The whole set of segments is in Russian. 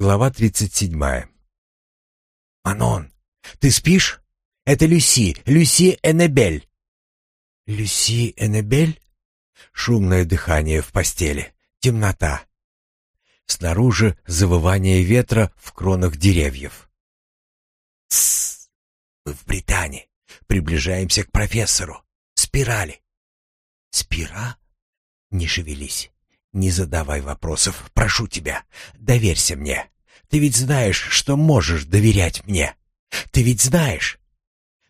Глава 37. «Манон, ты спишь? Это Люси, Люси Эннебель». «Люси Эннебель?» Шумное дыхание в постели, темнота. Снаружи завывание ветра в кронах деревьев. «Тссс! Мы в Британии. Приближаемся к профессору. Спирали». «Спира?» «Не шевелись. Не задавай вопросов. Прошу тебя. Доверься мне. Ты ведь знаешь, что можешь доверять мне. Ты ведь знаешь».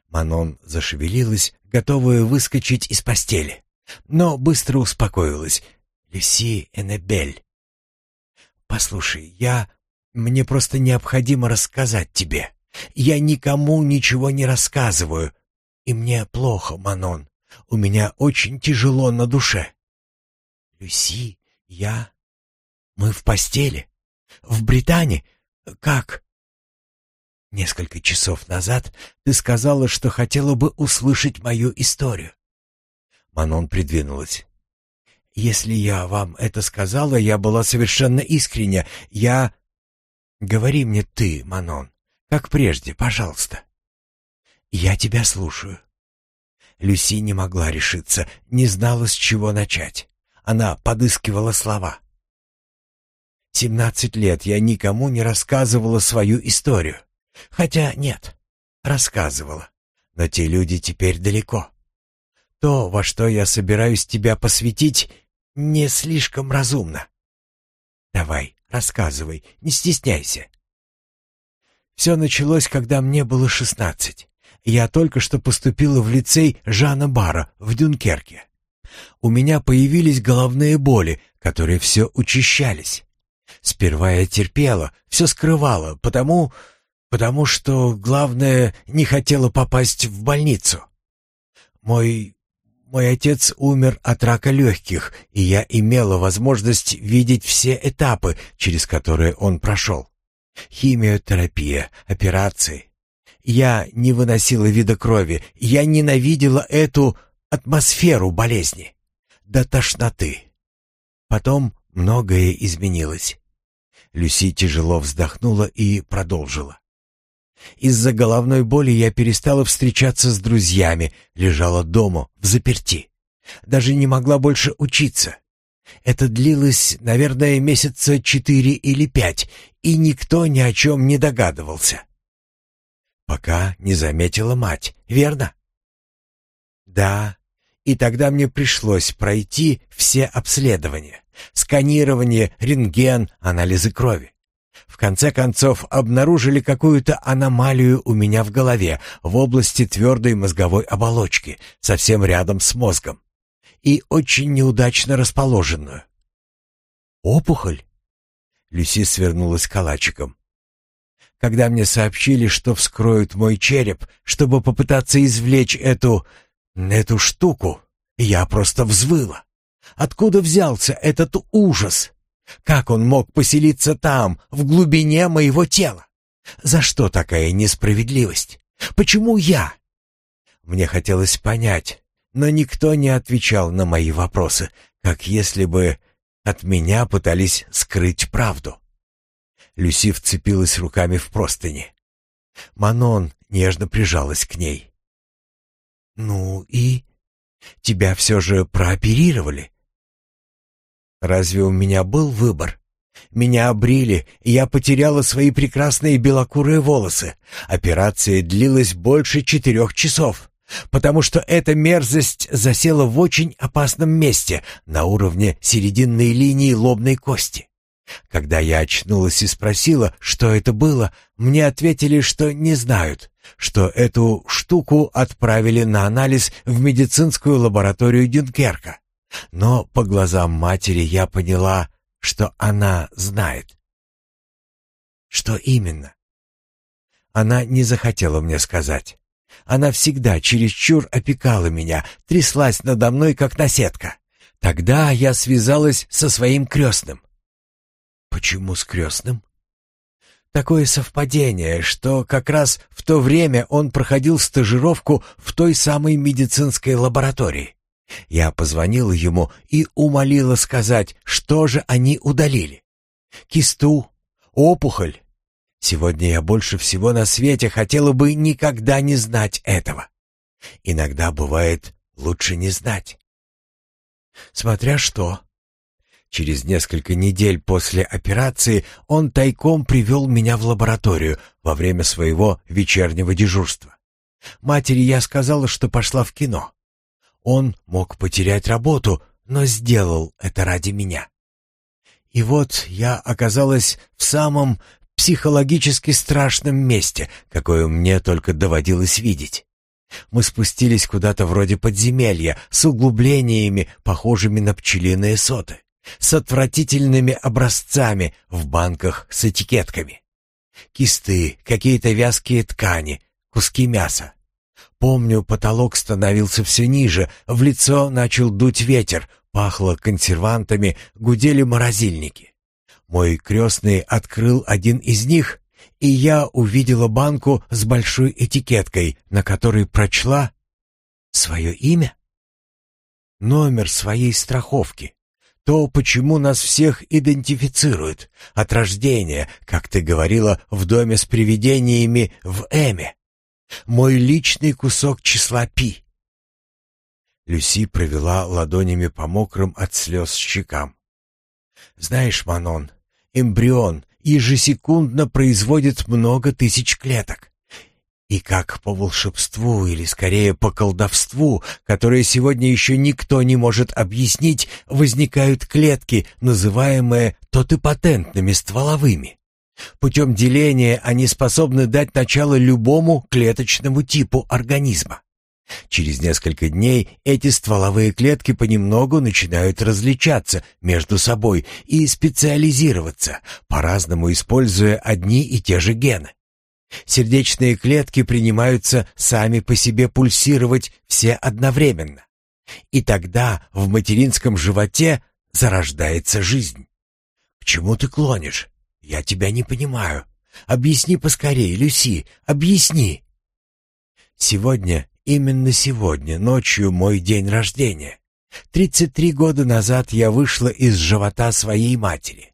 Манон зашевелилась, готовая выскочить из постели, но быстро успокоилась. «Люси Эннебель, послушай, я... Мне просто необходимо рассказать тебе. Я никому ничего не рассказываю, и мне плохо, Манон. У меня очень тяжело на душе». «Люси, я... Мы в постели? В Британии? Как?» Несколько часов назад ты сказала, что хотела бы услышать мою историю. Манон придвинулась. Если я вам это сказала, я была совершенно искрення. Я... Говори мне ты, Манон, как прежде, пожалуйста. Я тебя слушаю. Люси не могла решиться, не знала, с чего начать. Она подыскивала слова. «Семнадцать лет я никому не рассказывала свою историю. Хотя нет, рассказывала. Но те люди теперь далеко. То, во что я собираюсь тебя посвятить, не слишком разумно. Давай, рассказывай, не стесняйся. Все началось, когда мне было шестнадцать. Я только что поступила в лицей Жана Бара в Дюнкерке. У меня появились головные боли, которые все учащались. Сперва я терпела, все скрывала, потому потому что, главное, не хотела попасть в больницу. Мой... мой отец умер от рака легких, и я имела возможность видеть все этапы, через которые он прошел. Химиотерапия, операции. Я не выносила вида крови, я ненавидела эту атмосферу болезни. До тошноты. Потом многое изменилось. Люси тяжело вздохнула и продолжила. Из-за головной боли я перестала встречаться с друзьями, лежала дома, в заперти. Даже не могла больше учиться. Это длилось, наверное, месяца четыре или пять, и никто ни о чем не догадывался. Пока не заметила мать, верно? Да, и тогда мне пришлось пройти все обследования. Сканирование, рентген, анализы крови. В конце концов, обнаружили какую-то аномалию у меня в голове, в области твердой мозговой оболочки, совсем рядом с мозгом. И очень неудачно расположенную. «Опухоль?» Люси свернулась калачиком. Когда мне сообщили, что вскроют мой череп, чтобы попытаться извлечь эту... эту штуку, я просто взвыла. Откуда взялся этот ужас? Как он мог поселиться там, в глубине моего тела? За что такая несправедливость? Почему я? Мне хотелось понять, но никто не отвечал на мои вопросы, как если бы от меня пытались скрыть правду. Люси вцепилась руками в простыни. Манон нежно прижалась к ней. «Ну и? Тебя все же прооперировали?» Разве у меня был выбор? Меня обрили, и я потеряла свои прекрасные белокурые волосы. Операция длилась больше четырех часов, потому что эта мерзость засела в очень опасном месте, на уровне серединной линии лобной кости. Когда я очнулась и спросила, что это было, мне ответили, что не знают, что эту штуку отправили на анализ в медицинскую лабораторию Дюнкерка. Но по глазам матери я поняла, что она знает. Что именно? Она не захотела мне сказать. Она всегда чересчур опекала меня, тряслась надо мной, как наседка. Тогда я связалась со своим крестным. Почему с крестным? Такое совпадение, что как раз в то время он проходил стажировку в той самой медицинской лаборатории. Я позвонила ему и умолила сказать, что же они удалили. Кисту, опухоль. Сегодня я больше всего на свете хотела бы никогда не знать этого. Иногда бывает лучше не знать. Смотря что. Через несколько недель после операции он тайком привел меня в лабораторию во время своего вечернего дежурства. Матери я сказала, что пошла в кино. Он мог потерять работу, но сделал это ради меня. И вот я оказалась в самом психологически страшном месте, какое мне только доводилось видеть. Мы спустились куда-то вроде подземелья с углублениями, похожими на пчелиные соты, с отвратительными образцами в банках с этикетками. Кисты, какие-то вязкие ткани, куски мяса. Помню, потолок становился все ниже, в лицо начал дуть ветер, пахло консервантами, гудели морозильники. Мой крестный открыл один из них, и я увидела банку с большой этикеткой, на которой прочла свое имя, номер своей страховки. То, почему нас всех идентифицируют от рождения, как ты говорила, в доме с привидениями в Эме. Мой личный кусок числа Пи. Люси провела ладонями по мокрым от слез щекам. «Знаешь, Манон, эмбрион ежесекундно производит много тысяч клеток. И как по волшебству, или скорее по колдовству, которое сегодня еще никто не может объяснить, возникают клетки, называемые тотипатентными стволовыми. Путем деления они способны дать начало любому клеточному типу организма. Через несколько дней эти стволовые клетки понемногу начинают различаться между собой и специализироваться, по-разному используя одни и те же гены. Сердечные клетки принимаются сами по себе пульсировать все одновременно. И тогда в материнском животе зарождается жизнь. К чему ты клонишь? Я тебя не понимаю. Объясни поскорее, Люси, объясни. Сегодня Именно сегодня, ночью, мой день рождения. Тридцать три года назад я вышла из живота своей матери,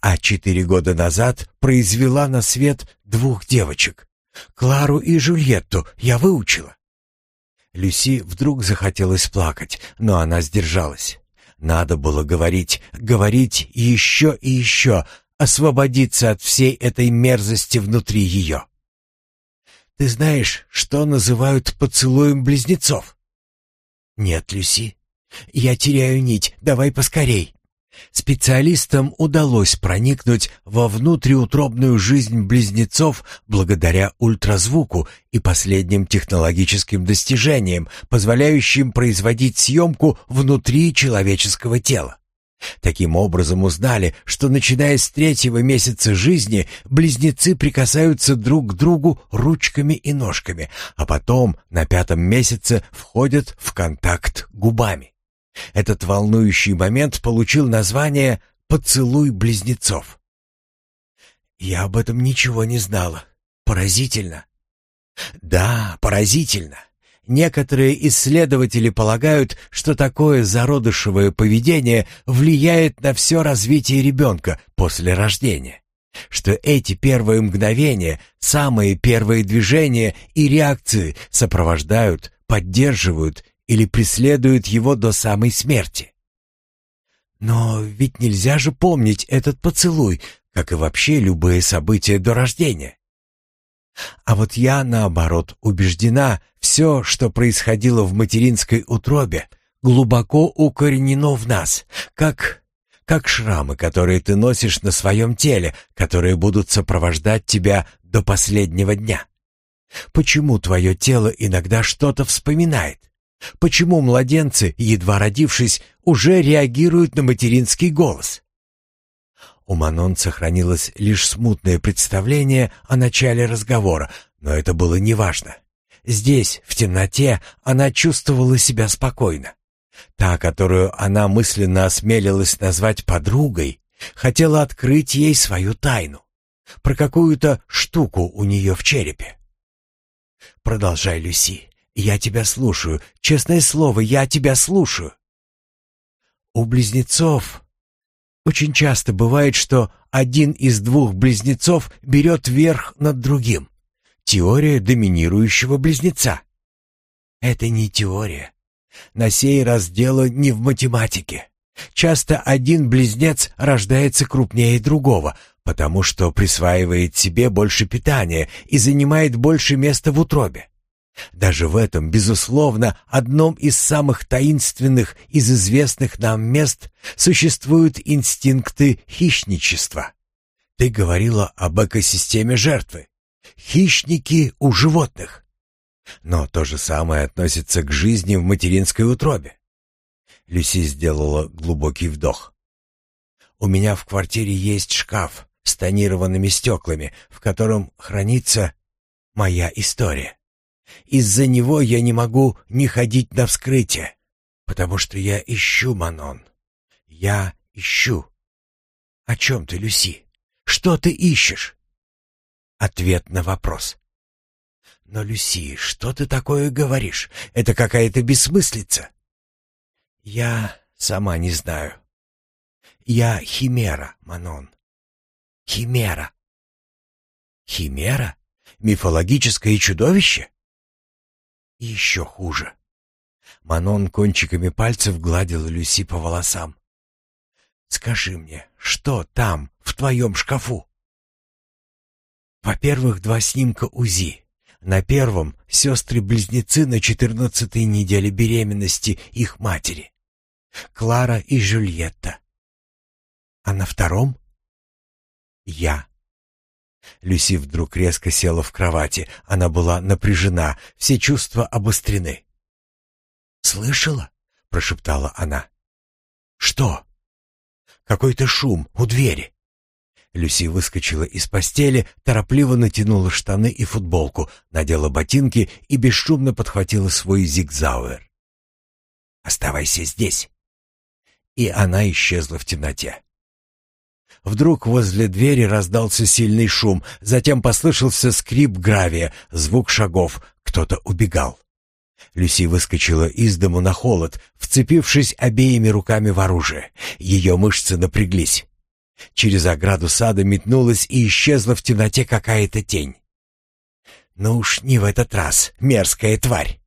а четыре года назад произвела на свет двух девочек. Клару и Жульетту я выучила. Люси вдруг захотелось плакать, но она сдержалась. Надо было говорить, говорить еще и еще, освободиться от всей этой мерзости внутри ее. Ты знаешь, что называют поцелуем близнецов? Нет, Люси. Я теряю нить. Давай поскорей. Специалистам удалось проникнуть во внутриутробную жизнь близнецов благодаря ультразвуку и последним технологическим достижениям, позволяющим производить съемку внутри человеческого тела. Таким образом узнали, что начиная с третьего месяца жизни близнецы прикасаются друг к другу ручками и ножками, а потом на пятом месяце входят в контакт губами. Этот волнующий момент получил название «поцелуй близнецов». Я об этом ничего не знала. Поразительно. Да, поразительно. Некоторые исследователи полагают, что такое зародышевое поведение влияет на все развитие ребенка после рождения. Что эти первые мгновения, самые первые движения и реакции сопровождают, поддерживают или преследуют его до самой смерти. Но ведь нельзя же помнить этот поцелуй, как и вообще любые события до рождения. А вот я, наоборот, убеждена, все, что происходило в материнской утробе, глубоко укоренено в нас, как как шрамы, которые ты носишь на своем теле, которые будут сопровождать тебя до последнего дня. Почему твое тело иногда что-то вспоминает? Почему младенцы, едва родившись, уже реагируют на материнский голос? У Манон сохранилось лишь смутное представление о начале разговора, но это было неважно. Здесь, в темноте, она чувствовала себя спокойно. Та, которую она мысленно осмелилась назвать подругой, хотела открыть ей свою тайну. Про какую-то штуку у нее в черепе. «Продолжай, Люси. Я тебя слушаю. Честное слово, я тебя слушаю». У близнецов Очень часто бывает, что один из двух близнецов берет верх над другим. Теория доминирующего близнеца. Это не теория. На сей раз дело не в математике. Часто один близнец рождается крупнее другого, потому что присваивает себе больше питания и занимает больше места в утробе. Даже в этом, безусловно, одном из самых таинственных из известных нам мест существуют инстинкты хищничества. Ты говорила об экосистеме жертвы. Хищники у животных. Но то же самое относится к жизни в материнской утробе. Люси сделала глубокий вдох. У меня в квартире есть шкаф с тонированными стеклами, в котором хранится моя история. Из-за него я не могу не ходить на вскрытие, потому что я ищу Манон. Я ищу. О чем ты, Люси? Что ты ищешь? Ответ на вопрос. Но, Люси, что ты такое говоришь? Это какая-то бессмыслица. Я сама не знаю. Я химера, Манон. Химера. Химера? Мифологическое чудовище? Еще хуже. Манон кончиками пальцев гладила Люси по волосам. «Скажи мне, что там, в твоем шкафу?» Во-первых, два снимка УЗИ. На первом сестры-близнецы на четырнадцатой неделе беременности их матери. Клара и Жюльетта. А на втором — я. Люси вдруг резко села в кровати. Она была напряжена, все чувства обострены. «Слышала?» — прошептала она. «Что?» «Какой-то шум у двери». Люси выскочила из постели, торопливо натянула штаны и футболку, надела ботинки и бесшумно подхватила свой зигзауэр. «Оставайся здесь!» И она исчезла в темноте. Вдруг возле двери раздался сильный шум, затем послышался скрип гравия, звук шагов, кто-то убегал. Люси выскочила из дому на холод, вцепившись обеими руками в оружие. Ее мышцы напряглись. Через ограду сада метнулась и исчезла в темноте какая-то тень. «Ну уж не в этот раз, мерзкая тварь!»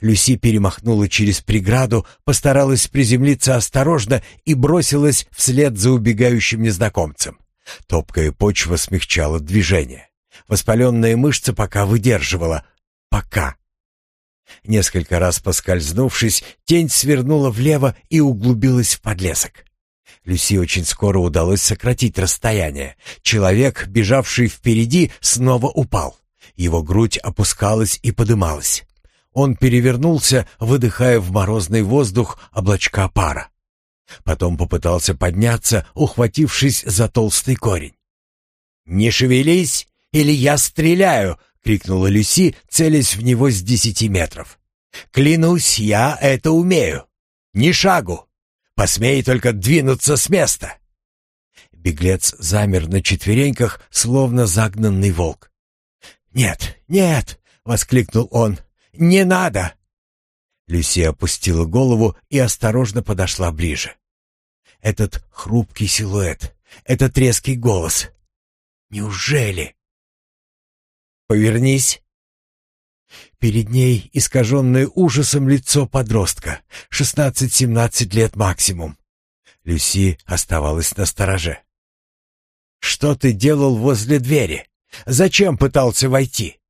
Люси перемахнула через преграду, постаралась приземлиться осторожно и бросилась вслед за убегающим незнакомцем. Топкая почва смягчала движение. Воспаленная мышца пока выдерживала. Пока. Несколько раз поскользнувшись, тень свернула влево и углубилась в подлесок. Люси очень скоро удалось сократить расстояние. Человек, бежавший впереди, снова упал. Его грудь опускалась и подымалась. Он перевернулся, выдыхая в морозный воздух облачка пара. Потом попытался подняться, ухватившись за толстый корень. «Не шевелись, или я стреляю!» — крикнула Люси, целясь в него с десяти метров. «Клянусь, я это умею! Ни шагу! Посмей только двинуться с места!» Беглец замер на четвереньках, словно загнанный волк. «Нет, нет!» — воскликнул он. Не надо!» Люси опустила голову и осторожно подошла ближе. Этот хрупкий силуэт, этот резкий голос. Неужели? «Повернись!» Перед ней искаженное ужасом лицо подростка, шестнадцать-семнадцать лет максимум. Люси оставалась на стороже. «Что ты делал возле двери? Зачем пытался войти?»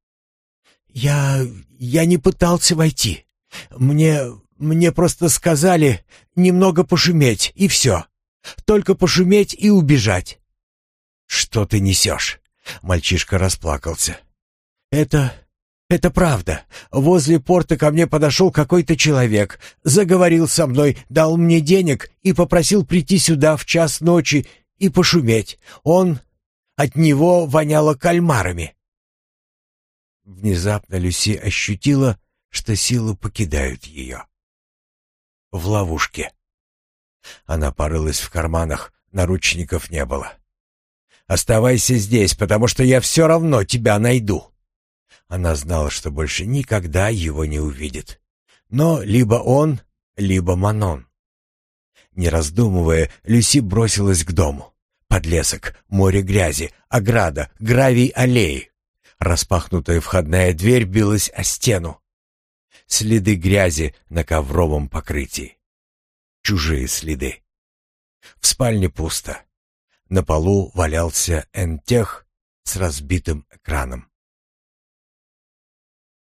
«Я... я не пытался войти. Мне... мне просто сказали немного пошуметь, и все. Только пошуметь и убежать». «Что ты несешь?» Мальчишка расплакался. «Это... это правда. Возле порта ко мне подошел какой-то человек, заговорил со мной, дал мне денег и попросил прийти сюда в час ночи и пошуметь. Он... от него воняло кальмарами». Внезапно Люси ощутила, что силы покидают ее. В ловушке. Она порылась в карманах, наручников не было. «Оставайся здесь, потому что я все равно тебя найду». Она знала, что больше никогда его не увидит. Но либо он, либо Манон. Не раздумывая, Люси бросилась к дому. Подлесок, море грязи, ограда, гравий аллеи. Распахнутая входная дверь билась о стену. Следы грязи на ковровом покрытии. Чужие следы. В спальне пусто. На полу валялся энтех с разбитым экраном.